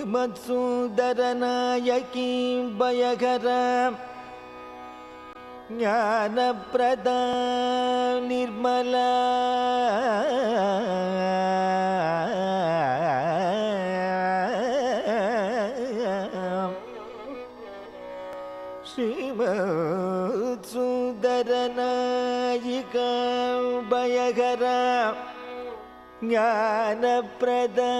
श्रीमत्सुन्दरनायकी भयकरा ज्ञानप्रदा निर्मला श्रीमत्सुन्दरनायिका भयकरा ज्ञानप्रदा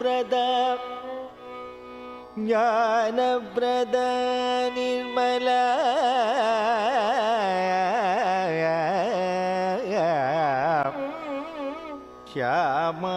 ज्ञानप्रदा ज्ञानप्रद निर्मला श्यामा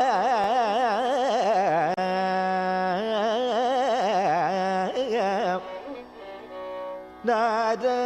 नारायणस्यानुजा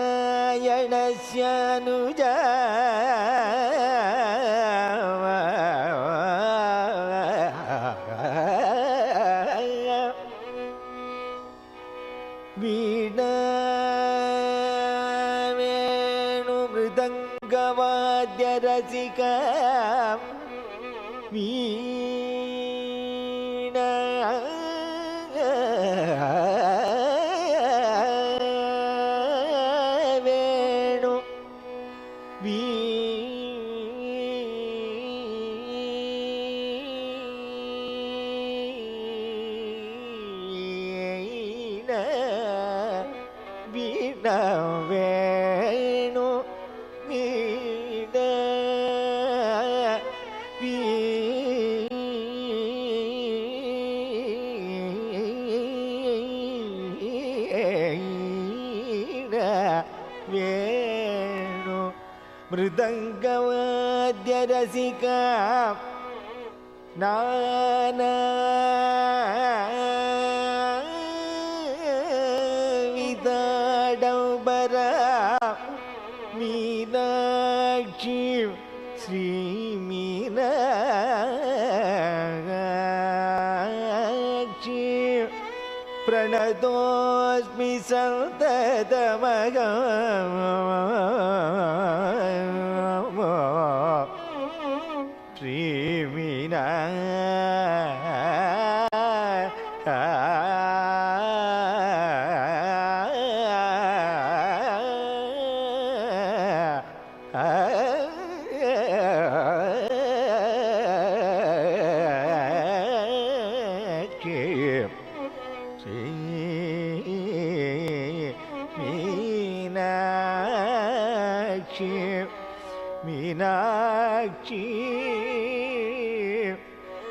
வேணு மிருதங்கவாத்திய ரசிகா நானிதாடம்பர மீனாட்சி ஸ்ரீ மீன प्रणतोऽस्मि सन्ततमग Meenakshi, Meenakshi,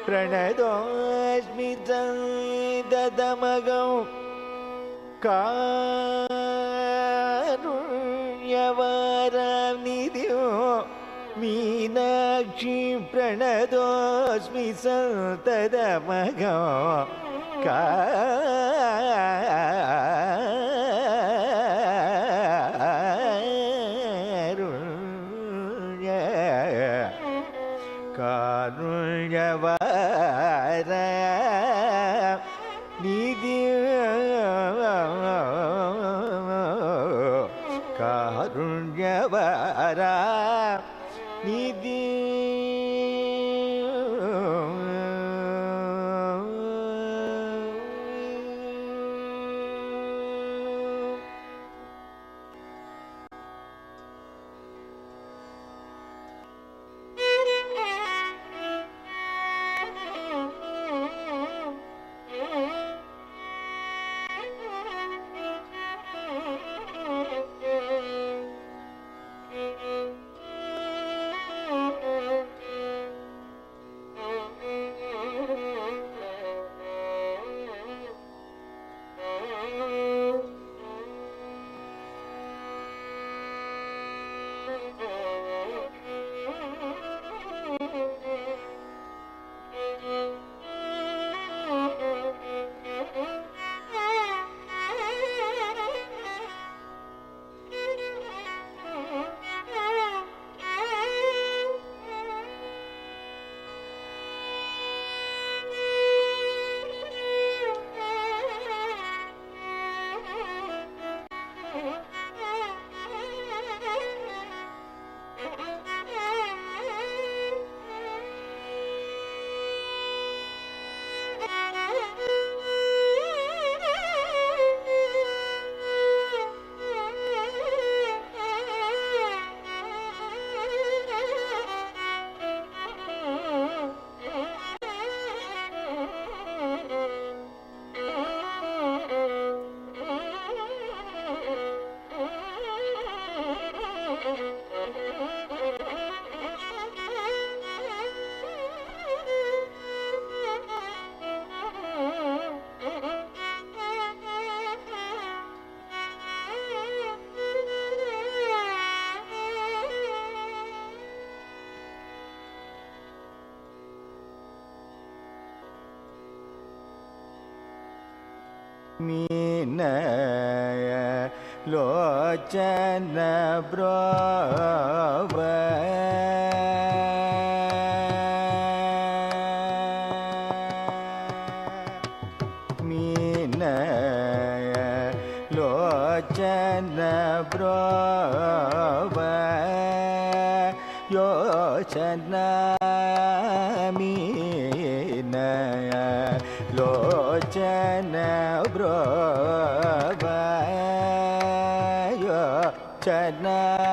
Pranadosmitam Dadamagam Karunyavaram Nidhyo Meenakshi, Pranadosmitam Dadamagam Ka brava.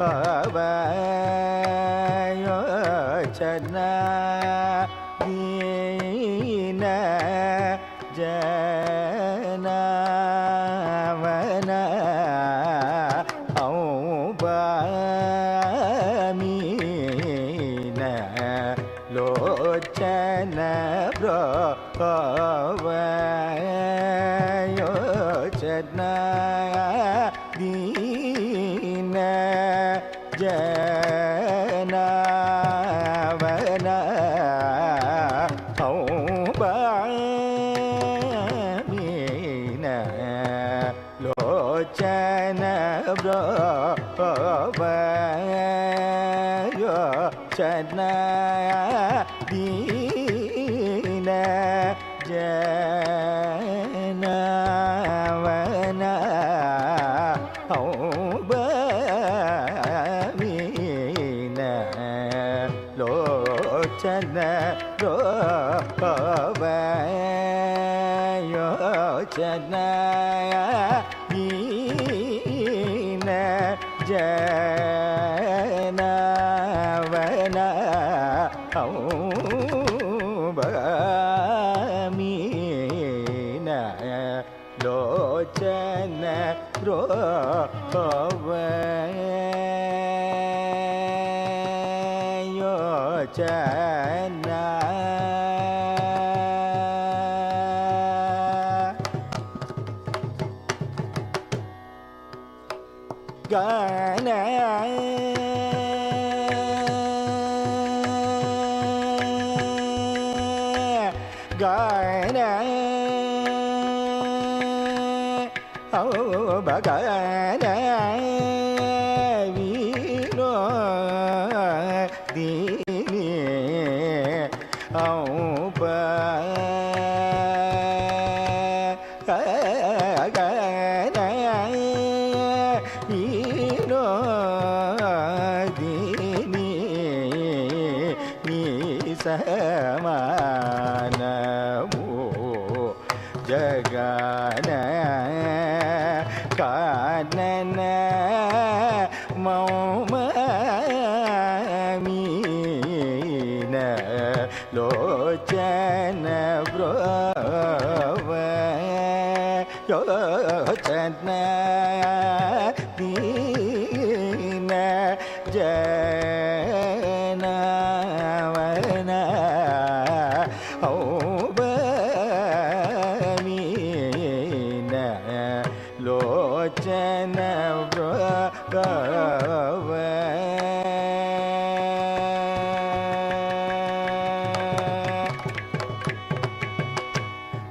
ba chân ದೀನ ಜನವನ ಔಬಮೀನ ಲೋಚನ ರೋವ ಯೋಚನ ದೀನ ಜನವನ अहं भगमी नोचनोचन a um. chen bro ve yo chen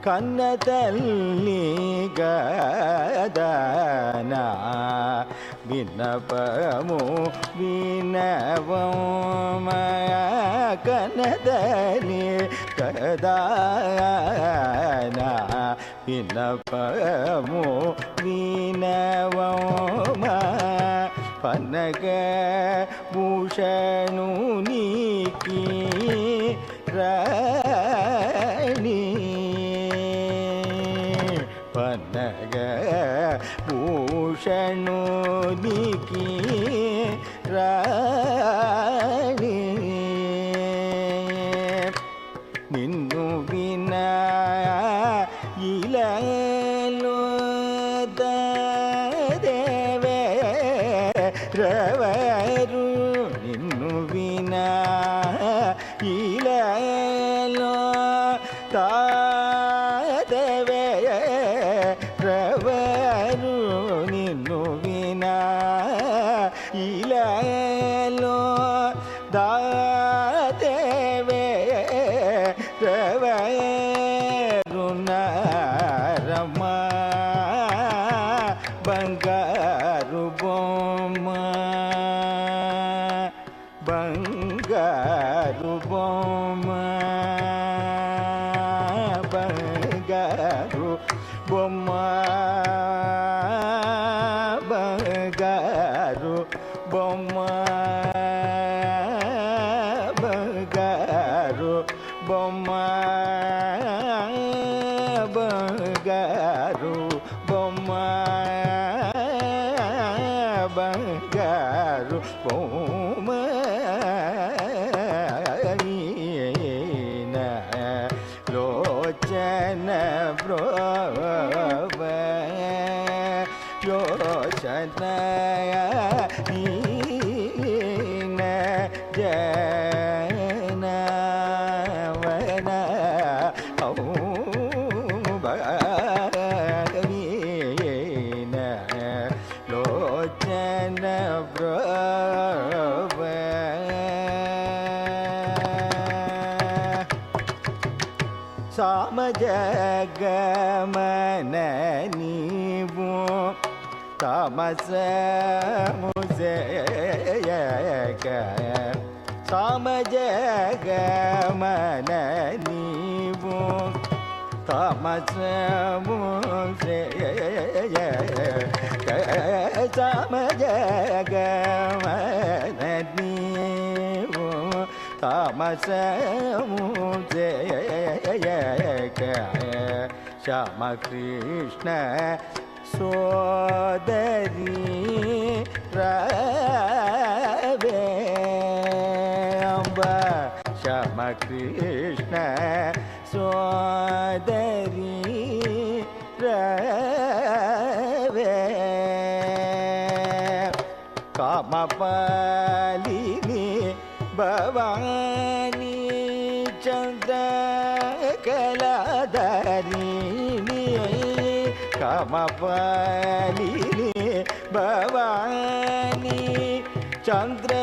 ಕನ್ನದಲ್ಲಿ ಗದನ ವಿನಪಮು ವಿನವಮಯ ಕನ್ನದಲ್ಲಿ ಗದನ ವಿನಪಮು ವಿನವಮ ಪನಗ ಭೂಷಣು ಪನಗ ಭೂಷಣು ನೀಕಿ బొమ్మ शनयन जनवन भवीन लोचन प्रभ साम जगमन नीबू तामस मुझे समझ मन नीबू तामस मुझे समझ मन नीबू तामस मुझे श्याम कृष्ण सो कृष्ण सोदरी रवे। पाली भवानी चंद्र कला चन्द्रकलाधरिणी कामपालिनी भवानी चंद्र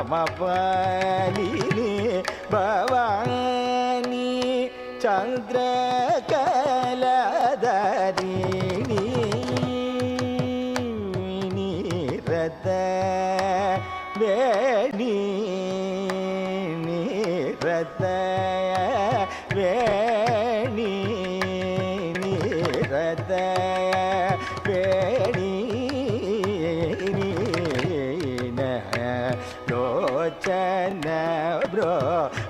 பமபலினி பவானி சந்திரகலதரிணி நீரத வேணி நீரத வேணி நீரத வேணி